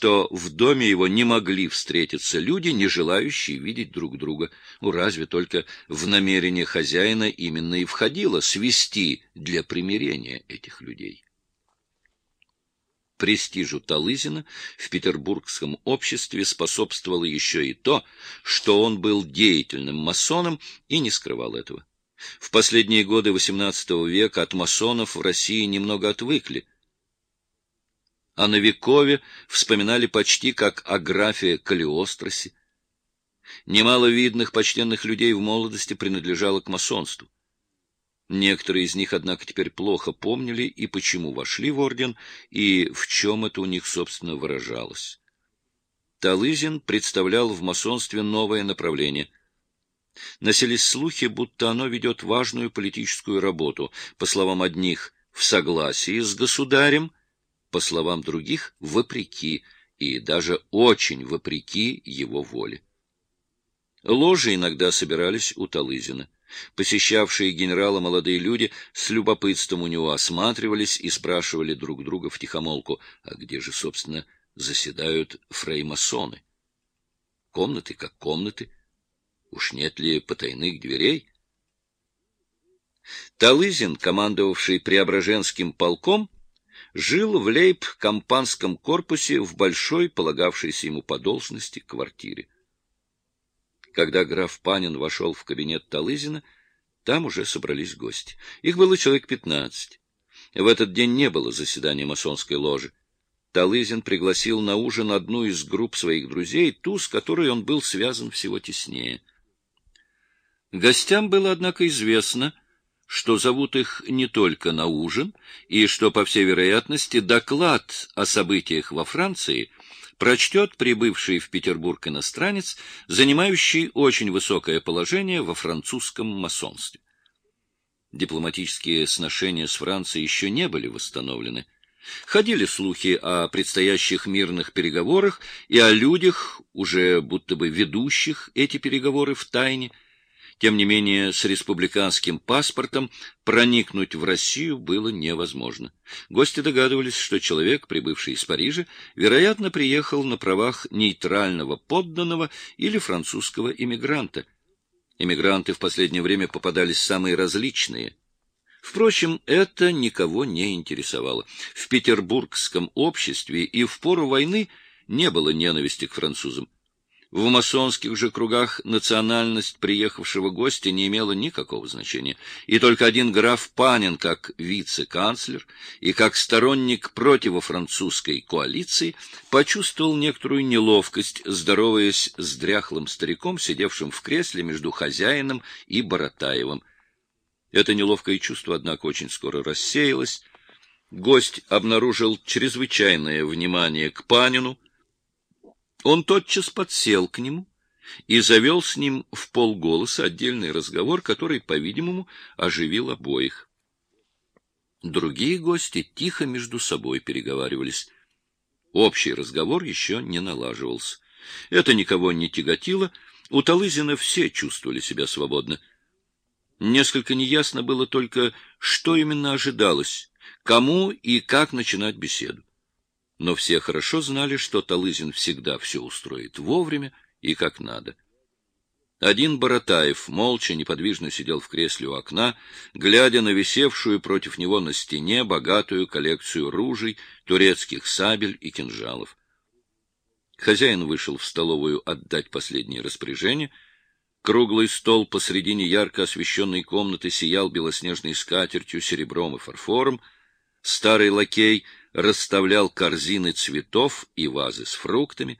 что в доме его не могли встретиться люди, не желающие видеть друг друга. Ну, разве только в намерение хозяина именно и входило свести для примирения этих людей. Престижу Талызина в петербургском обществе способствовало еще и то, что он был деятельным масоном и не скрывал этого. В последние годы XVIII века от масонов в России немного отвыкли. О Новикове вспоминали почти как о графе Калиостросе. Немало видных почтенных людей в молодости принадлежало к масонству. Некоторые из них, однако, теперь плохо помнили и почему вошли в орден, и в чем это у них, собственно, выражалось. Талызин представлял в масонстве новое направление. Носились слухи, будто оно ведет важную политическую работу, по словам одних, в согласии с государем, по словам других, вопреки, и даже очень вопреки его воле. Ложи иногда собирались у Талызина. Посещавшие генерала молодые люди с любопытством у него осматривались и спрашивали друг друга втихомолку, а где же, собственно, заседают фреймасоны? Комнаты как комнаты. Уж нет ли потайных дверей? Талызин, командовавший Преображенским полком, жил в лейб-компанском корпусе в большой, полагавшейся ему по должности, квартире. Когда граф Панин вошел в кабинет Талызина, там уже собрались гости. Их было человек пятнадцать. В этот день не было заседания масонской ложи. Талызин пригласил на ужин одну из групп своих друзей, ту, с которой он был связан всего теснее. Гостям было, однако, известно, что зовут их не только на ужин, и что, по всей вероятности, доклад о событиях во Франции прочтет прибывший в Петербург иностранец, занимающий очень высокое положение во французском масонстве. Дипломатические сношения с Францией еще не были восстановлены. Ходили слухи о предстоящих мирных переговорах и о людях, уже будто бы ведущих эти переговоры в тайне, тем не менее, с республиканским паспортом проникнуть в Россию было невозможно. Гости догадывались, что человек, прибывший из Парижа, вероятно, приехал на правах нейтрального подданного или французского иммигранта. Иммигранты в последнее время попадались самые различные. Впрочем, это никого не интересовало. В петербургском обществе и в пору войны не было ненависти к французам. В масонских же кругах национальность приехавшего гостя не имела никакого значения, и только один граф Панин, как вице-канцлер и как сторонник противофранцузской коалиции, почувствовал некоторую неловкость, здороваясь с дряхлым стариком, сидевшим в кресле между хозяином и Боротаевым. Это неловкое чувство, однако, очень скоро рассеялось. Гость обнаружил чрезвычайное внимание к Панину, он тотчас подсел к нему и завел с ним в полголоса отдельный разговор, который, по-видимому, оживил обоих. Другие гости тихо между собой переговаривались. Общий разговор еще не налаживался. Это никого не тяготило, у Талызина все чувствовали себя свободно. Несколько неясно было только, что именно ожидалось, кому и как начинать беседу но все хорошо знали, что Талызин всегда все устроит вовремя и как надо. Один Боротаев молча, неподвижно сидел в кресле у окна, глядя на висевшую против него на стене богатую коллекцию ружей, турецких сабель и кинжалов. Хозяин вышел в столовую отдать последние распоряжения. Круглый стол посредине ярко освещенной комнаты сиял белоснежной скатертью, серебром и фарфором. Старый лакей — расставлял корзины цветов и вазы с фруктами.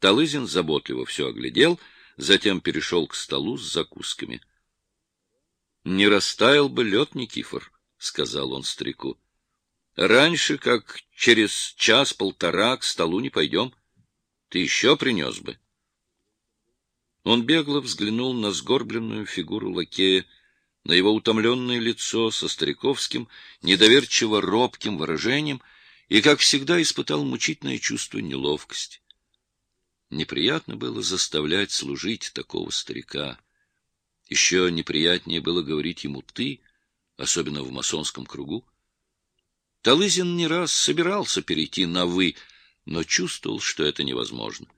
Талызин заботливо все оглядел, затем перешел к столу с закусками. — Не растаял бы лед, Никифор, — сказал он старику. — Раньше, как через час-полтора, к столу не пойдем. Ты еще принес бы. Он бегло взглянул на сгорбленную фигуру лакея, на его утомленное лицо со стариковским, недоверчиво робким выражением и, как всегда, испытал мучительное чувство неловкости. Неприятно было заставлять служить такого старика. Еще неприятнее было говорить ему «ты», особенно в масонском кругу. Талызин не раз собирался перейти на «вы», но чувствовал, что это невозможно.